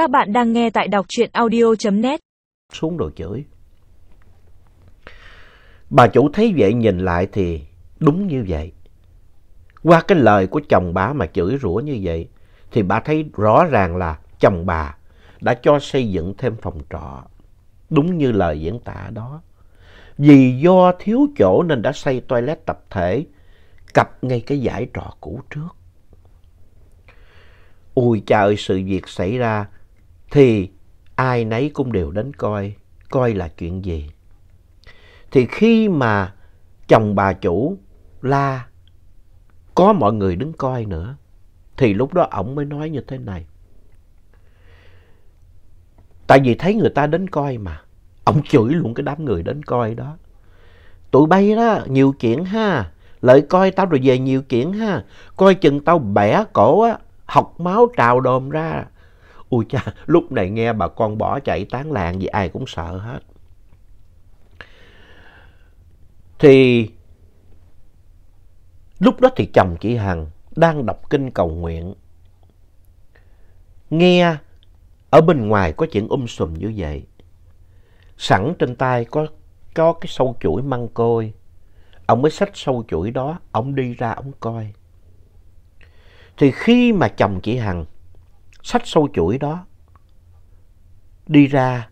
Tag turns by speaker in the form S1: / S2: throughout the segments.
S1: Các bạn đang nghe tại đọc truyện audio.net.
S2: Xuống đồ chửi. Bà chủ thấy vậy nhìn lại thì đúng như vậy. Qua cái lời của chồng bà mà chửi rủa như vậy, thì bà thấy rõ ràng là chồng bà đã cho xây dựng thêm phòng trọ. Đúng như lời diễn tả đó. Vì do thiếu chỗ nên đã xây toilet tập thể cặp ngay cái giải trọ cũ trước. Ôi cha ơi, sự việc xảy ra thì ai nấy cũng đều đến coi, coi là chuyện gì. Thì khi mà chồng bà chủ la, có mọi người đứng coi nữa, thì lúc đó ổng mới nói như thế này. Tại vì thấy người ta đến coi mà, ổng chửi luôn cái đám người đến coi đó. Tụi bay đó, nhiều chuyện ha, lợi coi tao rồi về nhiều chuyện ha, coi chừng tao bẻ cổ á, học máu trào đồm ra. Ui cha, lúc này nghe bà con bỏ chạy tán làng gì ai cũng sợ hết. Thì lúc đó thì chồng chị Hằng đang đọc kinh cầu nguyện. Nghe ở bên ngoài có chuyện um sùm như vậy. Sẵn trên tay có, có cái sâu chuỗi măng côi. Ông mới xách sâu chuỗi đó, ông đi ra ông coi. Thì khi mà chồng chị Hằng sách sâu chuỗi đó đi ra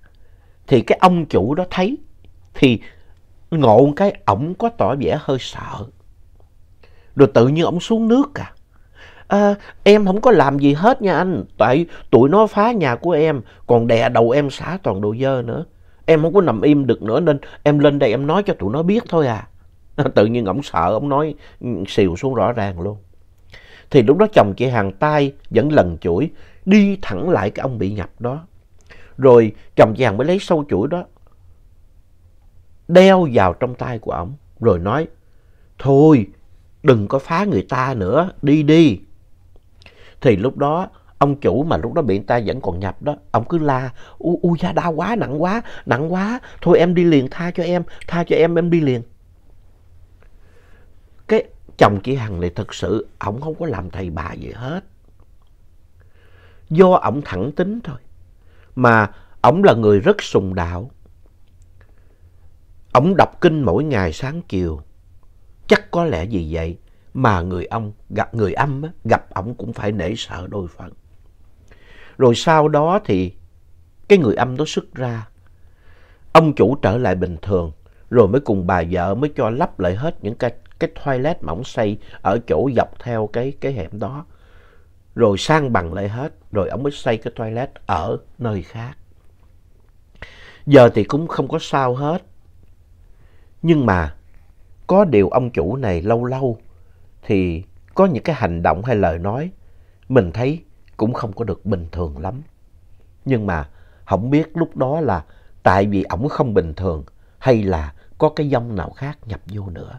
S2: thì cái ông chủ đó thấy thì ngộ cái ổng có tỏ vẻ hơi sợ. Rồi tự nhiên ổng xuống nước à. à. Em không có làm gì hết nha anh. Tại tụi nó phá nhà của em. Còn đè đầu em xả toàn đồ dơ nữa. Em không có nằm im được nữa nên em lên đây em nói cho tụi nó biết thôi à. Tự nhiên ổng sợ, ổng nói xìu xuống rõ ràng luôn. Thì lúc đó chồng chị hàng tay vẫn lần chuỗi, đi thẳng lại cái ông bị nhập đó. Rồi chồng chị hàng mới lấy sâu chuỗi đó, đeo vào trong tay của ông rồi nói, thôi, đừng có phá người ta nữa, đi đi. Thì lúc đó, ông chủ mà lúc đó bị người ta vẫn còn nhập đó, ông cứ la u u da, đau quá, nặng quá nặng quá. Thôi em đi liền, tha cho em, tha cho em em đi liền chồng chị hằng này thật sự, ổng không có làm thầy bà gì hết do ổng thẳng tính thôi mà ổng là người rất sùng đạo Ông đọc kinh mỗi ngày sáng chiều. Chắc có lẽ vì vậy mà người ông gặp người âm gặp ông cũng phải nể sợ đôi phần. Rồi sau đó thì cái người âm đó xuất ra. Ông chủ trở lại bình thường, rồi mới cùng bà vợ mới cho lắp lại hết những cái cái toilet mà ông xây ở chỗ dọc theo cái cái hẻm đó. Rồi sang bằng lại hết, rồi ông mới xây cái toilet ở nơi khác. Giờ thì cũng không có sao hết. Nhưng mà có điều ông chủ này lâu lâu thì có những cái hành động hay lời nói mình thấy cũng không có được bình thường lắm. Nhưng mà không biết lúc đó là tại vì ổng không bình thường hay là có cái dông nào khác nhập vô nữa.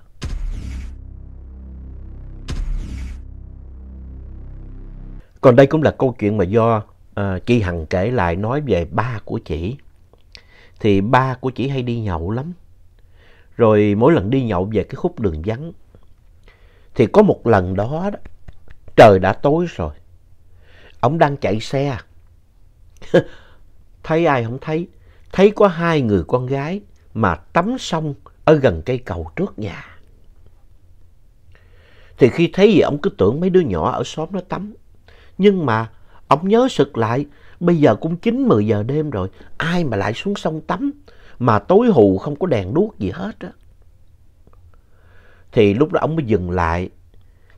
S2: Còn đây cũng là câu chuyện mà do uh, chị Hằng kể lại nói về ba của chị. Thì ba của chị hay đi nhậu lắm. Rồi mỗi lần đi nhậu về cái khúc đường vắng. Thì có một lần đó, đó trời đã tối rồi. Ông đang chạy xe. thấy ai không thấy. Thấy có hai người con gái mà tắm xong ở gần cây cầu trước nhà. Thì khi thấy vậy ông cứ tưởng mấy đứa nhỏ ở xóm nó tắm. Nhưng mà ông nhớ sực lại, bây giờ cũng 9-10 giờ đêm rồi, ai mà lại xuống sông tắm mà tối hù không có đèn đuốc gì hết á. Thì lúc đó ông mới dừng lại,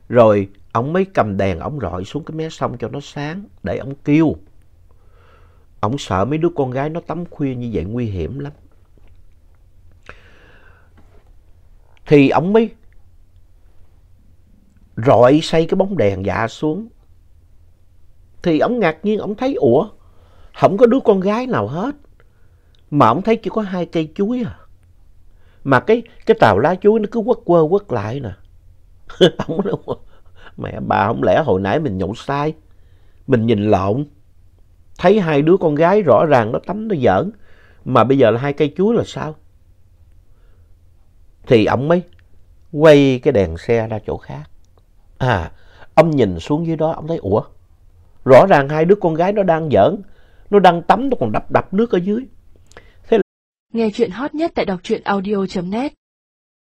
S2: rồi ông mới cầm đèn ông rọi xuống cái mé sông cho nó sáng để ông kêu. Ông sợ mấy đứa con gái nó tắm khuya như vậy nguy hiểm lắm. Thì ông mới rọi xây cái bóng đèn dạ xuống. Thì ông ngạc nhiên, ông thấy, ủa, không có đứa con gái nào hết. Mà ông thấy chỉ có hai cây chuối à. Mà cái cái tàu lá chuối nó cứ quất quơ quất lại nè. ông nói, mẹ bà không lẽ hồi nãy mình nhậu sai. Mình nhìn lộn. Thấy hai đứa con gái rõ ràng nó tắm nó giỡn. Mà bây giờ là hai cây chuối là sao? Thì ông mới quay cái đèn xe ra chỗ khác. À, ông nhìn xuống dưới đó, ông thấy, ủa, rõ ràng hai đứa con gái nó đang giỡn, Nó đang tắm nó còn đập đập nước ở dưới. Thế là...
S1: Nghe chuyện hot nhất tại đọc truyện audio.net